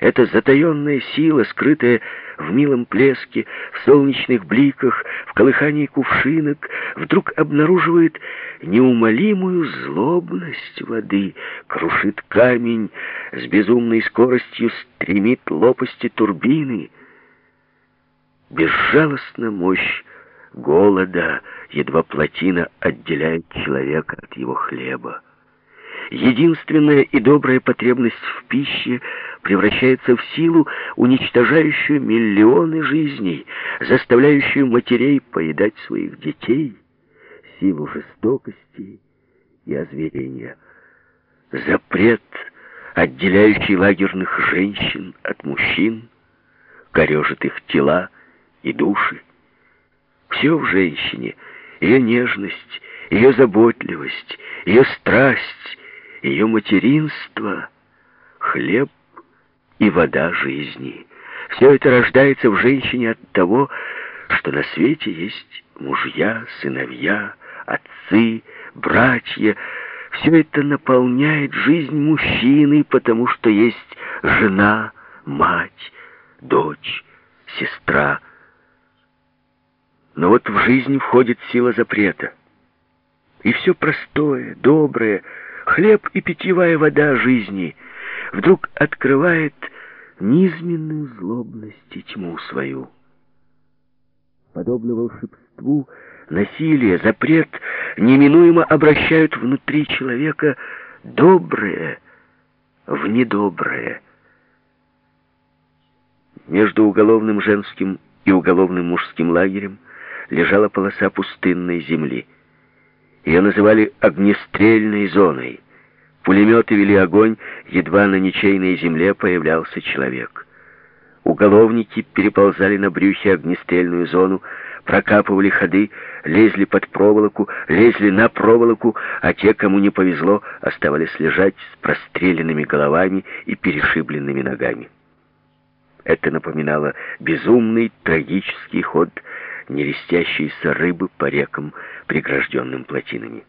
эта затаенная сила, скрытая в милом плеске, в солнечных бликах, в колыхании кувшинок, вдруг обнаруживает неумолимую злобность воды, крушит камень, с безумной скоростью стремит лопасти турбины. Безжалостна мощь голода, едва плотина отделяет человека от его хлеба. Единственная и добрая потребность в пище превращается в силу, уничтожающую миллионы жизней, заставляющую матерей поедать своих детей, силу жестокости и озверения. Запрет, отделяющий лагерных женщин от мужчин, корежит их тела и души. Все в женщине, ее нежность, ее заботливость, ее страсть, ее материнство, хлеб и вода жизни. Все это рождается в женщине от того, что на свете есть мужья, сыновья, отцы, братья. Все это наполняет жизнь мужчины, потому что есть жена, мать, дочь, сестра. Но вот в жизнь входит сила запрета. И все простое, доброе, хлеб и питьевая вода жизни вдруг открывает низменную злобность и тьму свою. Подобно волшебству, насилие, запрет неминуемо обращают внутри человека доброе в недоброе. Между уголовным женским и уголовным мужским лагерем лежала полоса пустынной земли. Ее называли огнестрельной зоной. Пулеметы вели огонь, едва на ничейной земле появлялся человек. Уголовники переползали на брюхе огнестрельную зону, прокапывали ходы, лезли под проволоку, лезли на проволоку, а те, кому не повезло, оставались лежать с простреленными головами и перешибленными ногами. Это напоминало безумный трагический ход нерестящейся рыбы по рекам, прегражденным плотинами.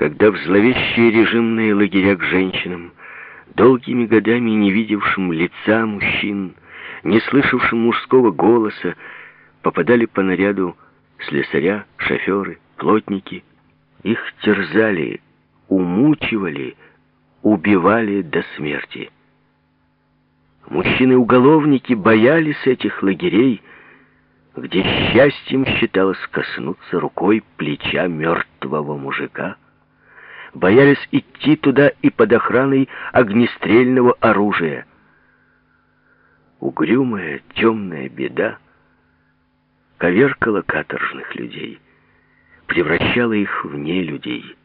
Когда в зловещие режимные лагеря к женщинам, долгими годами не видевшим лица мужчин, не слышавшим мужского голоса, попадали по наряду слесаря, шоферы, плотники, их терзали, умучивали, убивали до смерти. Мужчины-уголовники боялись этих лагерей, где счастьем считалось коснуться рукой плеча мертвого мужика. Боялись идти туда и под охраной огнестрельного оружия. Угрюмая темная беда коверкала каторжных людей, превращала их в нелюдей.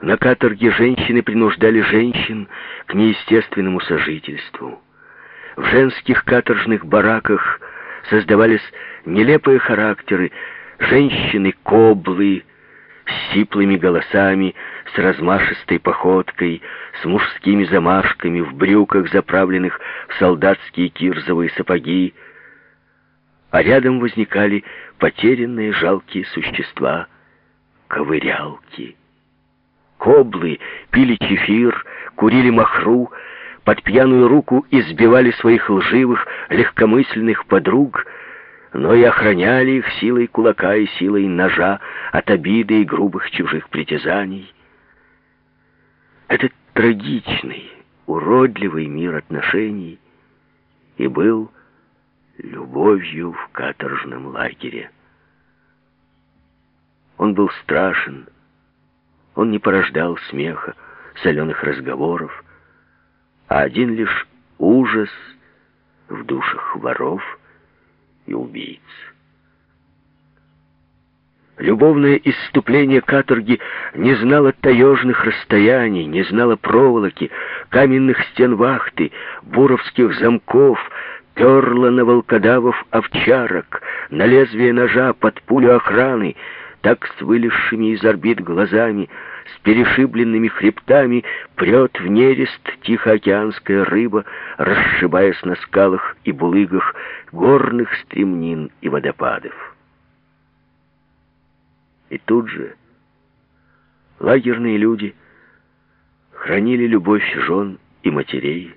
На каторге женщины принуждали женщин к неестественному сожительству. В женских каторжных бараках создавались нелепые характеры, женщины-коблы, с сиплыми голосами, с размашистой походкой, с мужскими замашками, в брюках, заправленных в солдатские кирзовые сапоги. А рядом возникали потерянные жалкие существа, ковырялки. Коблы пили чефир, курили махру, под пьяную руку избивали своих лживых, легкомысленных подруг, но и охраняли их силой кулака и силой ножа от обиды и грубых чужих притязаний. Этот трагичный, уродливый мир отношений и был любовью в каторжном лагере. Он был страшен, он не порождал смеха, соленых разговоров, а один лишь ужас в душах воров и убийц. Любовное исступление каторги не знало таежных расстояний, не знало проволоки, каменных стен вахты, буровских замков, перло на волкодавов овчарок, на лезвие ножа под пулю охраны, так с вылезшими из орбит глазами, с перешибленными хребтами прет в нерест тихоокеанская рыба, расшибаясь на скалах и булыгах горных стремнин и водопадов. И тут же лагерные люди хранили любовь жен и матерей,